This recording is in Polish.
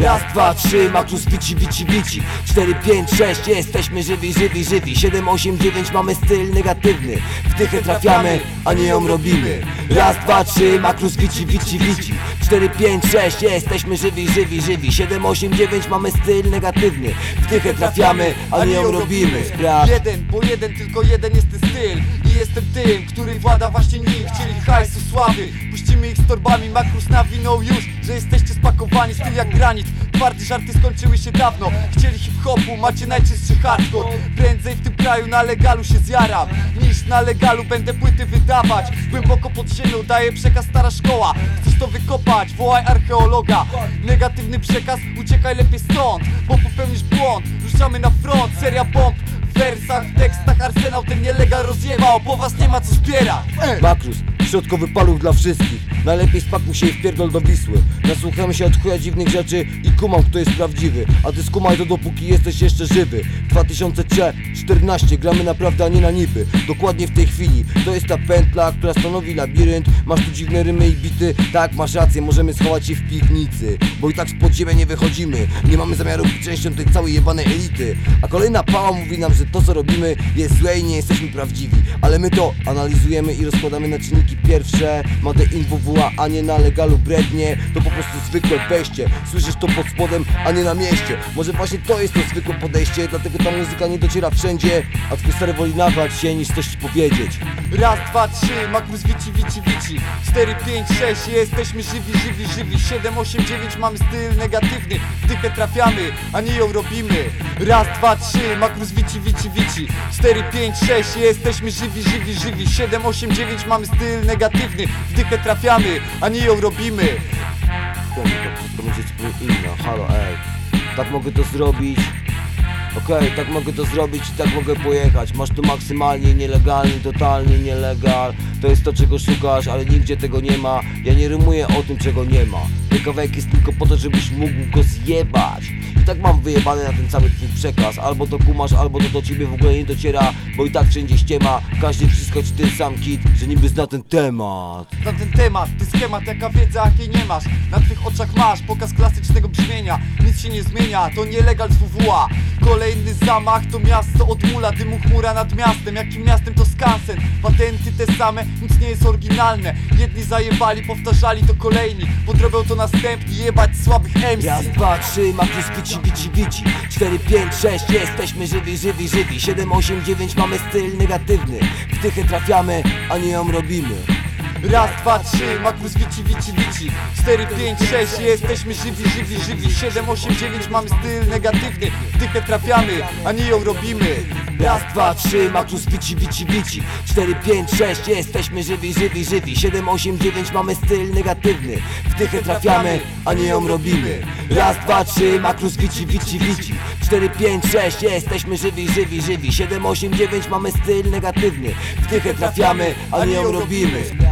Raz, dwa, trzy, makrus wici, wici, wici Cztery, pięć, sześć, jesteśmy żywi, żywi, żywi. Siedem, osiem, dziewięć, mamy styl negatywny. W dychę trafiamy, a nie ją robimy. Raz, dwa, trzy, makrus wici, wici, wici Cztery, pięć, sześć, jesteśmy żywi, żywi, żywi. Siedem, osiem, dziewięć, mamy styl negatywny. W dychę trafiamy, a nie ją robimy. Sprawdź Jeden, bo jeden, tylko jeden jest ten styl. I jestem tym, który włada właśnie nim Chcieli hajsu, sławy. Puścimy ich z torbami, makrus nawinął już Że jesteście spakowani, styl jak granit. Twarde żarty skończyły się dawno. Chcieli hip-hopu, macie najczystszy hardcore. Prędzej w tym kraju na legalu się zjaram Niż na legalu będę płyty wydawać. Głęboko pod ziemią daje przekaz stara szkoła. Chcesz to wykopać, wołaj archeologa. Negatywny przekaz, uciekaj lepiej stąd Bo popełnisz błąd, ruszamy na front Seria bomb. W wersach, w tekstach arsenał ten nielegal rozjebał Po was nie ma co zbierać. Makrus, środkowy paluch dla wszystkich. Najlepiej spakuj się i wpierdol do Wisły. Nasłuchamy się od chuja dziwnych rzeczy i kumam kto jest prawdziwy. A ty skumaj to dopóki jesteś jeszcze żywy. 2014 gramy naprawdę, a nie na niby. Dokładnie w tej chwili. To jest ta pętla, która stanowi labirynt. Masz tu dziwne rymy i bity. Tak, masz rację, możemy schować się w piwnicy. Bo i tak z podziemia nie wychodzimy. Nie mamy zamiaru być częścią tej całej jebanej elity. A kolejna pała mówi nam, że to co robimy jest złe i nie jesteśmy prawdziwi. Ale my to analizujemy i rozkładamy na czynniki pierwsze Made in WWA, a nie na legalu brednie. To po prostu zwykłe wejście. Słyszysz to pod spodem, a nie na mieście. Może właśnie to jest to zwykłe podejście Dlatego ta muzyka nie dociera wszędzie A twój stary woli nabrać się niż coś ci powiedzieć. Raz, dwa, trzy, makrus wici, wici, wici. Cztery, pięć, sześć, jesteśmy żywi, żywi, żywi. Siedem, osiem, dziewięć, mamy styl negatywny. W dychę trafiamy, a nie ją robimy. Raz, dwa, trzy, makrus wici, wici, wici. Cztery, pięć, sześć, jesteśmy żywi, żywi, żywi. Siedem, osiem, dziewięć, mamy styl negatywny W dychę trafiamy, a nie ją robimy. To inne, halo ej. Tak mogę to zrobić? Okej, tak mogę to zrobić i tak mogę pojechać. Masz tu maksymalnie nielegalny, totalny nielegal. To jest to czego szukasz, ale nigdzie tego nie ma. Ja nie rymuję o tym czego nie ma Ten kawałek jest tylko po to, żebyś mógł go zjebać. I tak mam wyjebane na ten cały twój przekaz. Albo to kumasz, albo to do ciebie w ogóle nie dociera Bo i tak wszędzie ściema. Każdy wciska ci ten sam kit, że niby zna ten temat. Na ten temat Ty schemat, jaka wiedza, jakiej nie masz. Na twych oczach masz pokaz klasycznego brzmienia. Nic się nie zmienia, to nielegal z WWA Kolejny zamach to miasto od mula Dymu chmura nad miastem, jakim miastem to skansen? Patenty te same, nic nie jest oryginalne. Jedni zajebali, powtarzali to kolejni. Podrobią to następni, jebać słabych MC Raz, dwa, trzy, makrus wici, wici, wici. Cztery, pięć, sześć, jesteśmy żywi, żywi, żywi. Siedem, osiem, dziewięć, mamy styl negatywny. W dychę trafiamy, a nie ją robimy Raz, dwa, trzy, makrus wici, wici, wici. Cztery, pięć, sześć, jesteśmy żywi, żywi, żywi. Siedem, osiem, dziewięć, mamy styl negatywny. Dychę trafiamy, a nie ją robimy. Raz, dwa, trzy, makrus wici, wici, wici. Cztery, pięć, sześć, jesteśmy żywi, żywi, żywi. Siedem, osiem, dziewięć, mamy styl negatywny. W dychę trafiamy, a nie ją robimy. Raz, dwa, trzy, makrus wici, wici, wici. Cztery, pięć, sześć, jesteśmy żywi, żywi, żywi. Siedem, osiem, dziewięć, mamy styl negatywny. W dychę trafiamy, a nie ją robimy